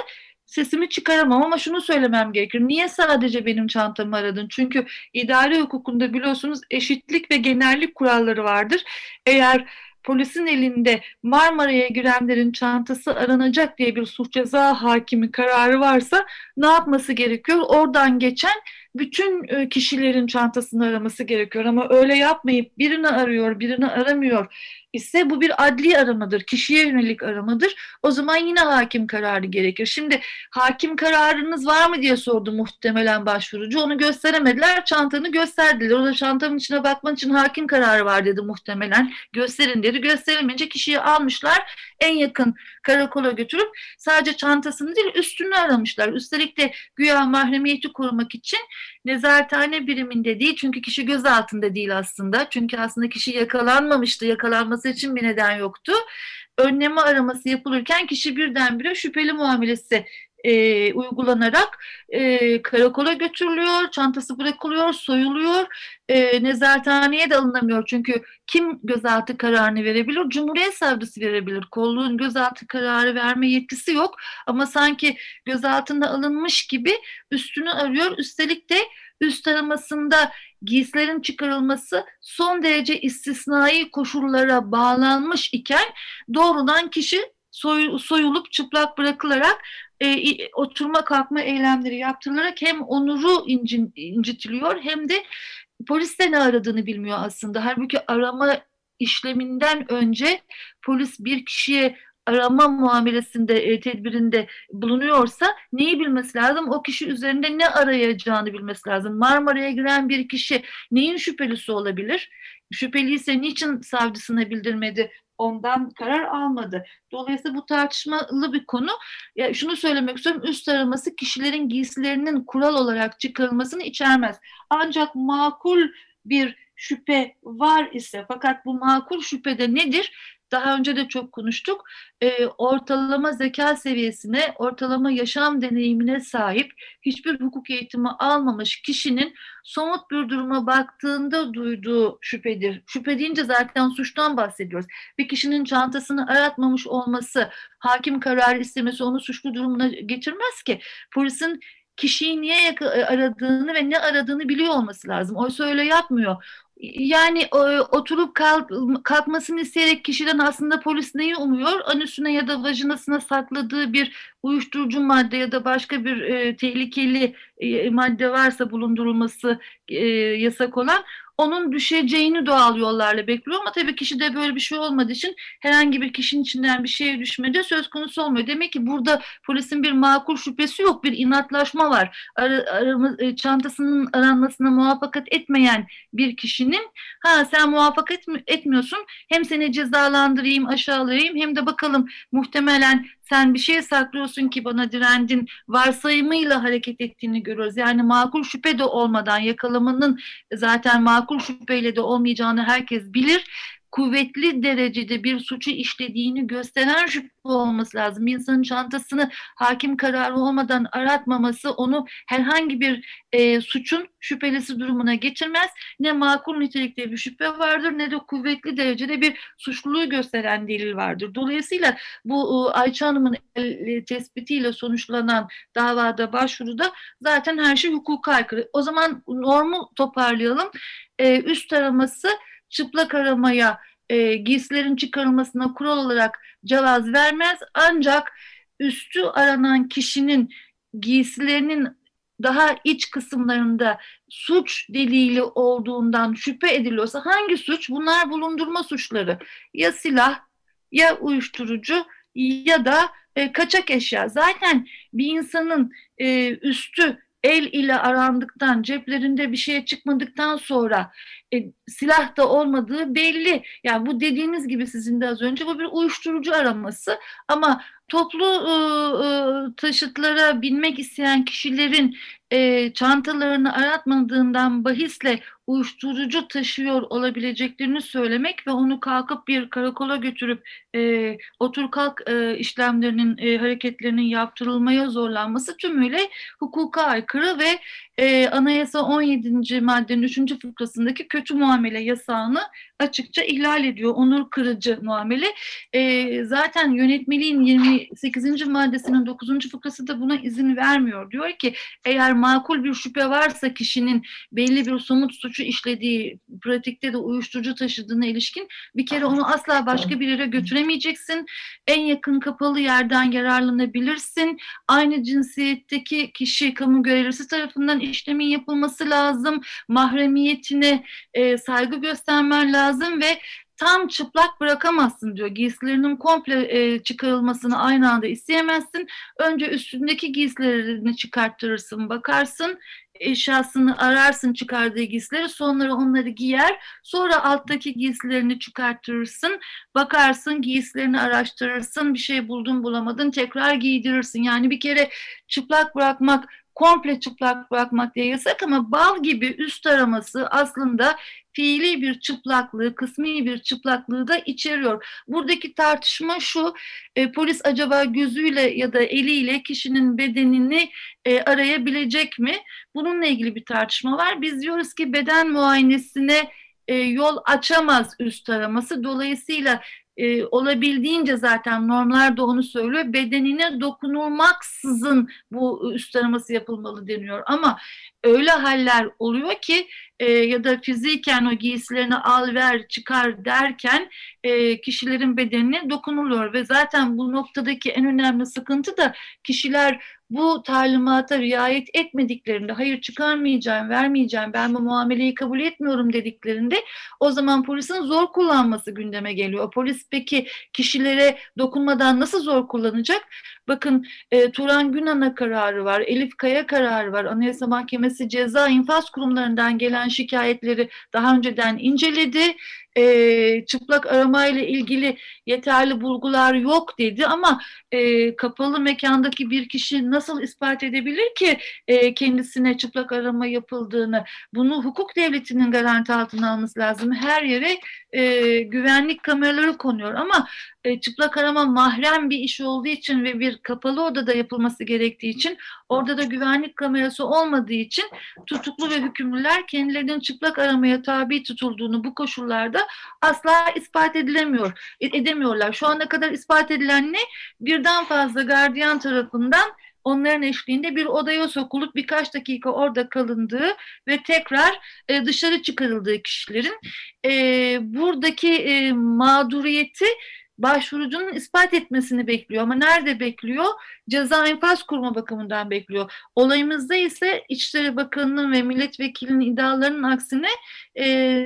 [SPEAKER 3] sesimi çıkaramam ama şunu söylemem gerekir. Niye sadece benim çantamı aradın? Çünkü idari hukukunda biliyorsunuz eşitlik ve genellik kuralları vardır. Eğer polisin elinde Marmara'ya girenlerin çantası aranacak diye bir suç ceza hakimi kararı varsa ne yapması gerekiyor? Oradan geçen bütün e, kişilerin çantasını araması gerekiyor ama öyle yapmayıp birini arıyor, birini aramıyor ise bu bir adli aramadır, kişiye yönelik aramadır. O zaman yine hakim kararı gerekir. Şimdi hakim kararınız var mı diye sordu muhtemelen başvurucu. Onu gösteremediler, çantanı gösterdiler. Orada çantanın içine bakman için hakim kararı var dedi muhtemelen. Gösterin dedi. Gösteremeyince kişiyi almışlar, en yakın karakola götürüp sadece çantasını değil üstünü aramışlar. Üstelik de güya mahremiyeti korumak için nezarethane biriminde değil çünkü kişi gözaltında değil aslında. Çünkü aslında kişi yakalanmamıştı. Yakalanması için bir neden yoktu. Önleme araması yapılırken kişi birdenbire şüpheli muamelesi e, uygulanarak e, karakola götürülüyor, çantası bırakılıyor, soyuluyor, e, nezarethaneye de alınamıyor. Çünkü kim gözaltı kararını verebilir? Cumhuriyet Savcısı verebilir. Kolluğun gözaltı kararı verme yetkisi yok ama sanki gözaltında alınmış gibi üstünü arıyor. Üstelik de üst aramasında giysilerin çıkarılması son derece istisnai koşullara bağlanmış iken doğrudan kişi soy, soyulup çıplak bırakılarak e, oturma kalkma eylemleri yaptırılarak hem onuru incin, incitiliyor hem de polis de ne aradığını bilmiyor aslında. Halbuki arama işleminden önce polis bir kişiye arama muamelesinde, e, tedbirinde bulunuyorsa neyi bilmesi lazım? O kişi üzerinde ne arayacağını bilmesi lazım. Marmara'ya giren bir kişi neyin şüphelisi olabilir? Şüpheliyse niçin savcısına bildirmedi? ondan karar almadı. Dolayısıyla bu tartışmalı bir konu. Ya şunu söylemek istiyorum. Üst araması kişilerin giysilerinin kural olarak çıkarılmasını içermez. Ancak makul bir şüphe var ise fakat bu makul şüphede nedir? Daha önce de çok konuştuk. E, ortalama zeka seviyesine, ortalama yaşam deneyimine sahip, hiçbir hukuk eğitimi almamış kişinin somut bir duruma baktığında duyduğu şüphedir. Şüphe deyince zaten suçtan bahsediyoruz. Bir kişinin çantasını aratmamış olması, hakim kararı istemesi onu suçlu durumuna getirmez ki. Polisin kişiyi niye aradığını ve ne aradığını biliyor olması lazım. Oysa öyle yapmıyor yani e, oturup kalk, kalkmasını isteyerek kişiden aslında polis neyi umuyor? Anüsüne ya da vajinasına sakladığı bir uyuşturucu madde ya da başka bir e, tehlikeli e, madde varsa bulundurulması e, yasak olan onun düşeceğini doğal yollarla bekliyor ama tabii kişide böyle bir şey olmadığı için herhangi bir kişinin içinden bir şeye düşmede söz konusu olmuyor. Demek ki burada polisin bir makul şüphesi yok, bir inatlaşma var. Ar arama, e, çantasının aranmasına muvaffakat etmeyen bir kişinin ha sen muvaffakat etmiyorsun hem seni cezalandırayım, aşağılayayım hem de bakalım muhtemelen sen bir şey saklıyorsun ki bana direndin varsayımıyla hareket ettiğini görüyoruz. Yani makul şüphe de olmadan yakalamanın zaten makul şüpheyle de olmayacağını herkes bilir kuvvetli derecede bir suçu işlediğini gösteren şüphe olması lazım. İnsanın çantasını hakim kararı olmadan aratmaması onu herhangi bir e, suçun şüphelisi durumuna getirmez. Ne makul nitelikte bir şüphe vardır ne de kuvvetli derecede bir suçluluğu gösteren delil vardır. Dolayısıyla bu Ayça Hanım'ın tespitiyle sonuçlanan davada başvuruda zaten her şey hukuka aykırı. O zaman normu toparlayalım. E, üst araması çıplak aramaya e, giysilerin çıkarılmasına kural olarak cevaz vermez. Ancak üstü aranan kişinin giysilerinin daha iç kısımlarında suç delili olduğundan şüphe ediliyorsa hangi suç? Bunlar bulundurma suçları. Ya silah ya uyuşturucu ya da e, kaçak eşya. Zaten bir insanın e, üstü el ile arandıktan, ceplerinde bir şeye çıkmadıktan sonra e, silah da olmadığı belli. Yani bu dediğiniz gibi sizin de az önce bu bir uyuşturucu araması ama toplu e, e, taşıtlara binmek isteyen kişilerin e, çantalarını aratmadığından bahisle uyuşturucu taşıyor olabileceklerini söylemek ve onu kalkıp bir karakola götürüp e, otur kalk e, işlemlerinin e, hareketlerinin yaptırılmaya zorlanması tümüyle hukuka aykırı ve e, Anayasa 17. maddenin 3. fıkrasındaki kötü muamele yasağını açıkça ihlal ediyor. Onur kırıcı muamele. E, zaten yönetmeliğin 28. maddesinin 9. fıkrası da buna izin vermiyor. Diyor ki eğer makul bir şüphe varsa kişinin belli bir somut suçu işlediği, pratikte de uyuşturucu taşıdığına ilişkin bir kere onu asla başka bir yere götüremeyeceksin. En yakın kapalı yerden yararlanabilirsin. Aynı cinsiyetteki kişi kamu görevlisi tarafından işlemin yapılması lazım. Mahremiyetine e, saygı göstermen lazım ve tam çıplak bırakamazsın diyor. Giysilerinin komple e, çıkarılmasını aynı anda isteyemezsin. Önce üstündeki giysilerini çıkarttırırsın, bakarsın eşyasını ararsın çıkardığı giysileri sonra onları giyer sonra alttaki giysilerini çıkarttırırsın bakarsın giysilerini araştırırsın bir şey buldun bulamadın tekrar giydirirsin. Yani bir kere çıplak bırakmak komple çıplak bırakmak diye yasak ama bal gibi üst araması aslında fiili bir çıplaklığı, kısmi bir çıplaklığı da içeriyor. Buradaki tartışma şu, e, polis acaba gözüyle ya da eliyle kişinin bedenini e, arayabilecek mi? Bununla ilgili bir tartışma var. Biz diyoruz ki beden muayenesine e, yol açamaz üst araması. Dolayısıyla e, olabildiğince zaten normlar da onu söylüyor. Bedenine dokunulmaksızın bu üst araması yapılmalı deniyor. Ama öyle haller oluyor ki e, ya da fiziken o giysilerini al ver çıkar derken e, kişilerin bedenine dokunuluyor ve zaten bu noktadaki en önemli sıkıntı da kişiler bu talimata riayet etmediklerinde hayır çıkarmayacağım, vermeyeceğim, ben bu muameleyi kabul etmiyorum dediklerinde o zaman polisin zor kullanması gündeme geliyor. Polis peki kişilere dokunmadan nasıl zor kullanacak? Bakın e, Turan Günan'a kararı var, Elif Kaya kararı var. Anayasa Mahkemesi ceza infaz kurumlarından gelen şikayetleri daha önceden inceledi e, çıplak arama ile ilgili yeterli bulgular yok dedi ama e, kapalı mekandaki bir kişi nasıl ispat edebilir ki e, kendisine çıplak arama yapıldığını? Bunu hukuk devletinin garanti altına alması lazım. Her yere e, güvenlik kameraları konuyor ama e, çıplak arama mahrem bir iş olduğu için ve bir kapalı odada yapılması gerektiği için orada da güvenlik kamerası olmadığı için tutuklu ve hükümlüler kendilerinin çıplak aramaya tabi tutulduğunu bu koşullarda asla ispat edilemiyor, e, edemiyorlar. Şu ana kadar ispat edilen ne? Birden fazla gardiyan tarafından onların eşliğinde bir odaya sokulup birkaç dakika orada kalındığı ve tekrar e, dışarı çıkarıldığı kişilerin buradaki mağduriyeti başvurucunun ispat etmesini bekliyor. Ama nerede bekliyor? Ceza infaz kurma bakımından bekliyor. Olayımızda ise İçişleri Bakanı'nın ve milletvekilinin iddialarının aksine e,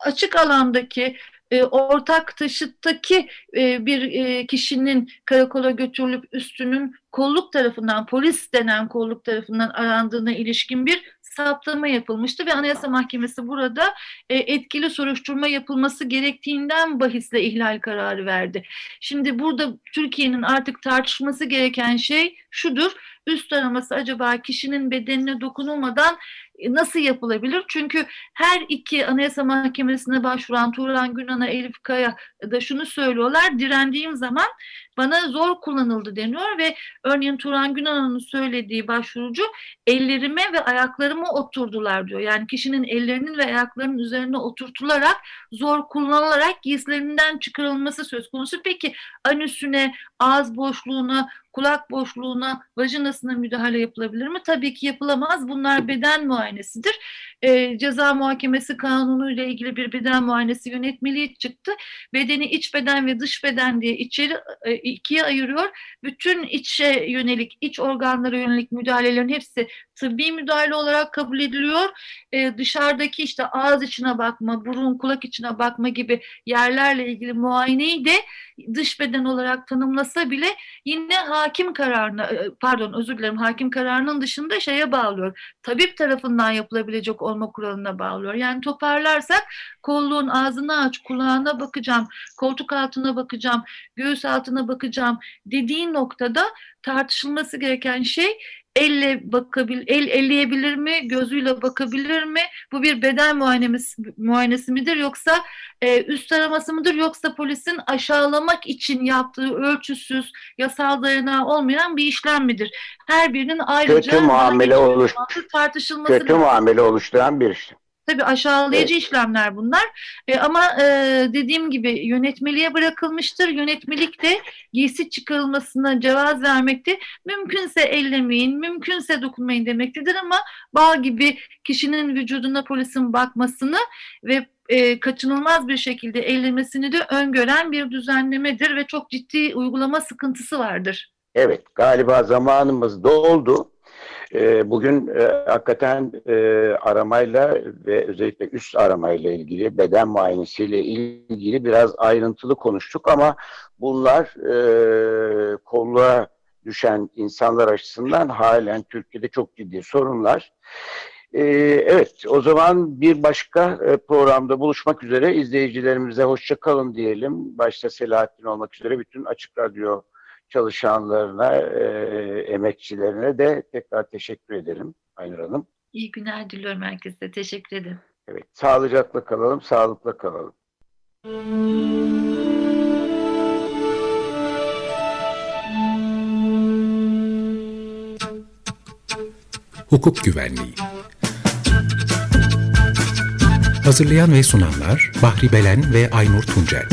[SPEAKER 3] açık alandaki e, ortak taşıttaki e, bir e, kişinin karakola götürülüp üstünün kolluk tarafından, polis denen kolluk tarafından arandığına ilişkin bir saptama yapılmıştı ve Anayasa Mahkemesi burada e, etkili soruşturma yapılması gerektiğinden bahisle ihlal kararı verdi. Şimdi burada Türkiye'nin artık tartışması gereken şey şudur. Üst araması acaba kişinin bedenine dokunulmadan e, nasıl yapılabilir? Çünkü her iki Anayasa Mahkemesi'ne başvuran Turan Günan'a, Elif Kaya da şunu söylüyorlar. Direndiğim zaman bana zor kullanıldı deniyor ve örneğin Turan Günan'ın söylediği başvurucu ellerime ve ayaklarıma oturdular diyor. Yani kişinin ellerinin ve ayaklarının üzerine oturtularak zor kullanılarak giysilerinden çıkarılması söz konusu. Peki anüsüne, ağız boşluğuna, kulak boşluğuna, vajinasına müdahale yapılabilir mi? Tabii ki yapılamaz. Bunlar beden muayenesidir. E, ceza muhakemesi kanunu ile ilgili bir beden muayenesi yönetmeliği çıktı. Bedeni iç beden ve dış beden diye içeri e, ikiye ayırıyor. Bütün içe yönelik, iç organlara yönelik müdahalelerin hepsi tıbbi müdahale olarak kabul ediliyor. E, dışarıdaki işte ağız içine bakma, burun, kulak içine bakma gibi yerlerle ilgili muayeneyi de dış beden olarak tanımlasa bile yine hakim kararına, e, pardon özür dilerim hakim kararının dışında şeye bağlıyor. Tabip tarafından yapılabilecek olma kuralına bağlıyor. Yani toparlarsak kolluğun ağzını aç, kulağına bakacağım, koltuk altına bakacağım, göğüs altına bakacağım dediği noktada tartışılması gereken şey elle bakabil el elleyebilir mi, gözüyle bakabilir mi? Bu bir beden muayenesi, muayenesi midir yoksa e, üst araması mıdır yoksa polisin aşağılamak için yaptığı ölçüsüz, yasal dayanağı olmayan bir işlem midir? Her birinin ayrıca
[SPEAKER 2] kötü muamele oluş
[SPEAKER 3] tartışılması
[SPEAKER 2] kötü lazım. muamele oluşturan bir işlem.
[SPEAKER 3] Tabii aşağılayıcı evet. işlemler bunlar. E, ama e, dediğim gibi yönetmeliğe bırakılmıştır. Yönetmelik de giysi çıkarılmasına cevaz vermekte. Mümkünse ellemeyin, mümkünse dokunmayın demektedir ama bal gibi kişinin vücuduna polisin bakmasını ve e, kaçınılmaz bir şekilde ellemesini de öngören bir düzenlemedir ve çok ciddi uygulama sıkıntısı vardır.
[SPEAKER 2] Evet, galiba zamanımız doldu. Ee, bugün e, hakikaten e, aramayla ve özellikle üst aramayla ilgili, beden muayenesiyle ilgili biraz ayrıntılı konuştuk ama bunlar e, kolluğa düşen insanlar açısından halen Türkiye'de çok ciddi sorunlar. Ee, evet, o zaman bir başka programda buluşmak üzere izleyicilerimize hoşça kalın diyelim. Başta Selahattin olmak üzere bütün Açık Radyo çalışanlarına, e, emekçilerine de tekrar teşekkür ederim Aynur Hanım.
[SPEAKER 3] İyi günler diliyorum herkese. Teşekkür ederim.
[SPEAKER 2] Evet, sağlıcakla kalalım, sağlıkla kalalım.
[SPEAKER 1] Hukuk Güvenliği Hazırlayan ve sunanlar Bahri Belen ve Aynur Tuncel